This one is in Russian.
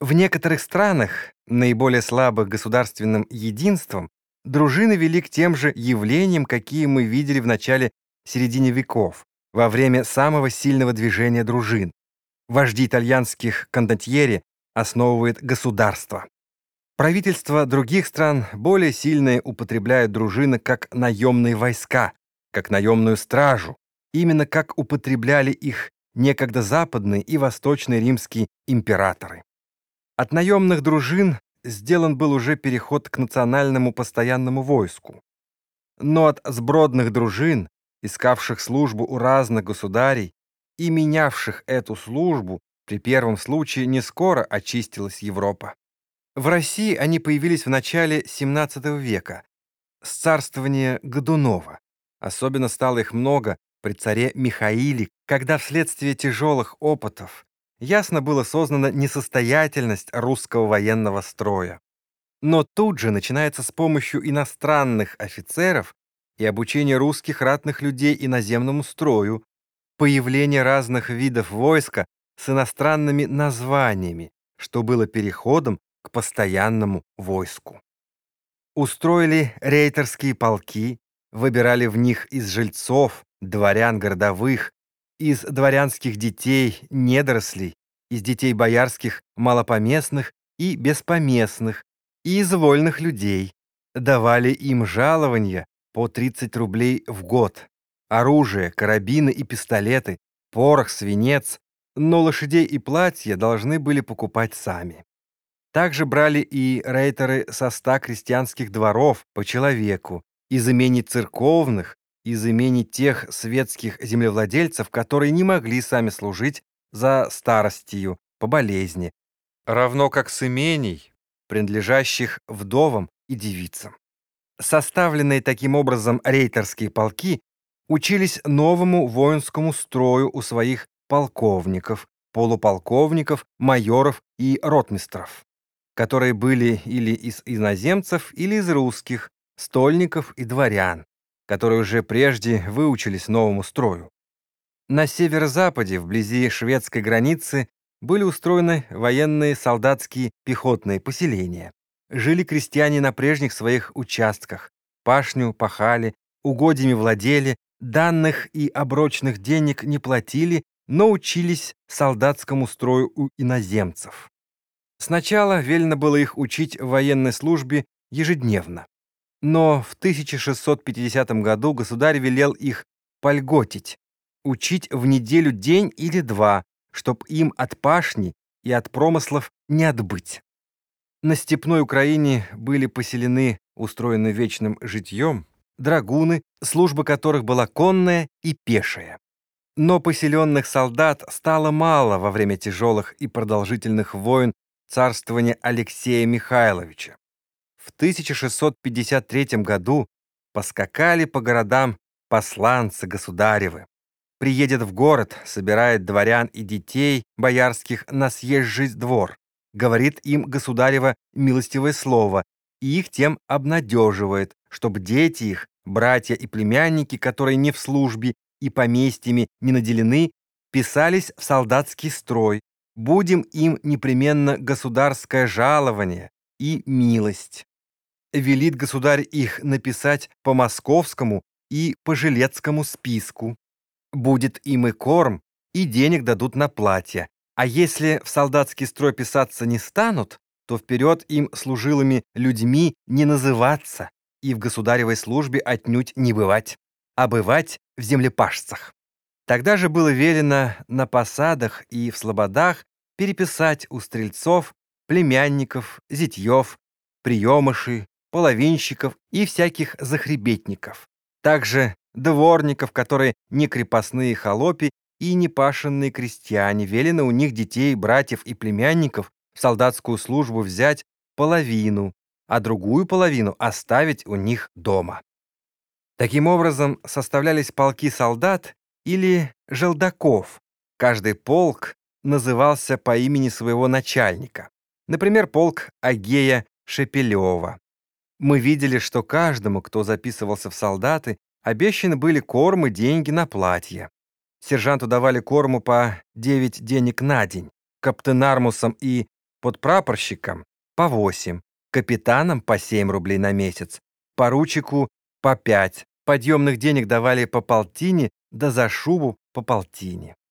В некоторых странах, наиболее слабых государственным единством, дружины вели к тем же явлениям, какие мы видели в начале-середине веков, во время самого сильного движения дружин. Вожди итальянских кондотьери основывают государство. Правительства других стран более сильные употребляют дружины как наемные войска, как наемную стражу, именно как употребляли их некогда западные и восточные римские императоры. От наемных дружин сделан был уже переход к национальному постоянному войску. Но от сбродных дружин, искавших службу у разных государей и менявших эту службу, при первом случае не скоро очистилась Европа. В России они появились в начале XVII века, с царствования Годунова. Особенно стало их много при царе Михаиле, когда вследствие тяжелых опытов ясно было сознана несостоятельность русского военного строя. Но тут же начинается с помощью иностранных офицеров и обучение русских ратных людей иноземному строю, появление разных видов войска с иностранными названиями, что было переходом к постоянному войску. Устроили рейтерские полки, выбирали в них из жильцов, дворян городовых, из дворянских детей, недорослей, из детей боярских, малопоместных и беспоместных, и из вольных людей. Давали им жалования по 30 рублей в год, оружие, карабины и пистолеты, порох, свинец, но лошадей и платья должны были покупать сами. Также брали и рейтеры со ста крестьянских дворов по человеку, из имений церковных, из имений тех светских землевладельцев, которые не могли сами служить за старостью, по болезни, равно как с имений, принадлежащих вдовам и девицам. Составленные таким образом рейтерские полки учились новому воинскому строю у своих полковников, полуполковников, майоров и ротмистров, которые были или из иноземцев, или из русских, стольников и дворян которые уже прежде выучились новому строю. На северо-западе, вблизи шведской границы, были устроены военные солдатские пехотные поселения. Жили крестьяне на прежних своих участках, пашню пахали, угодьями владели, данных и оброчных денег не платили, но учились солдатскому строю у иноземцев. Сначала велено было их учить в военной службе ежедневно. Но в 1650 году государь велел их польготить, учить в неделю день или два, чтоб им от пашни и от промыслов не отбыть. На степной Украине были поселены, устроены вечным житьем, драгуны, служба которых была конная и пешая. Но поселенных солдат стало мало во время тяжелых и продолжительных войн царствования Алексея Михайловича. В 1653 году поскакали по городам посланцы государевы. Приедет в город, собирает дворян и детей боярских на съезжий двор, говорит им государева милостивое слово и их тем обнадеживает, чтобы дети их, братья и племянники, которые не в службе и поместьями не наделены, писались в солдатский строй, будем им непременно государское жалование и милость велит государь их написать по московскому и по жилецкому списку. Будет им и корм, и денег дадут на платье. А если в солдатский строй писаться не станут, то вперед им служилыми людьми не называться и в государевой службе отнюдь не бывать, а бывать в землепашцах. Тогда же было велено на посадах и в слободах переписать у стрельцов, племянников, зятьев, приемышей, половинщиков и всяких захребетников. Также дворников, которые не крепостные холопи и не пашенные крестьяне, велено у них детей, братьев и племянников в солдатскую службу взять половину, а другую половину оставить у них дома. Таким образом, составлялись полки солдат или желдаков. Каждый полк назывался по имени своего начальника. Например, полк Агея Шепелева. Мы видели, что каждому, кто записывался в солдаты, обещаны были корм и деньги на платье. Сержанту давали корму по 9 денег на день, каптенармусам и подпрапорщикам по 8, капитанам по 7 рублей на месяц, поручику по 5. Подъемных денег давали по полтине, да за шубу по полтине.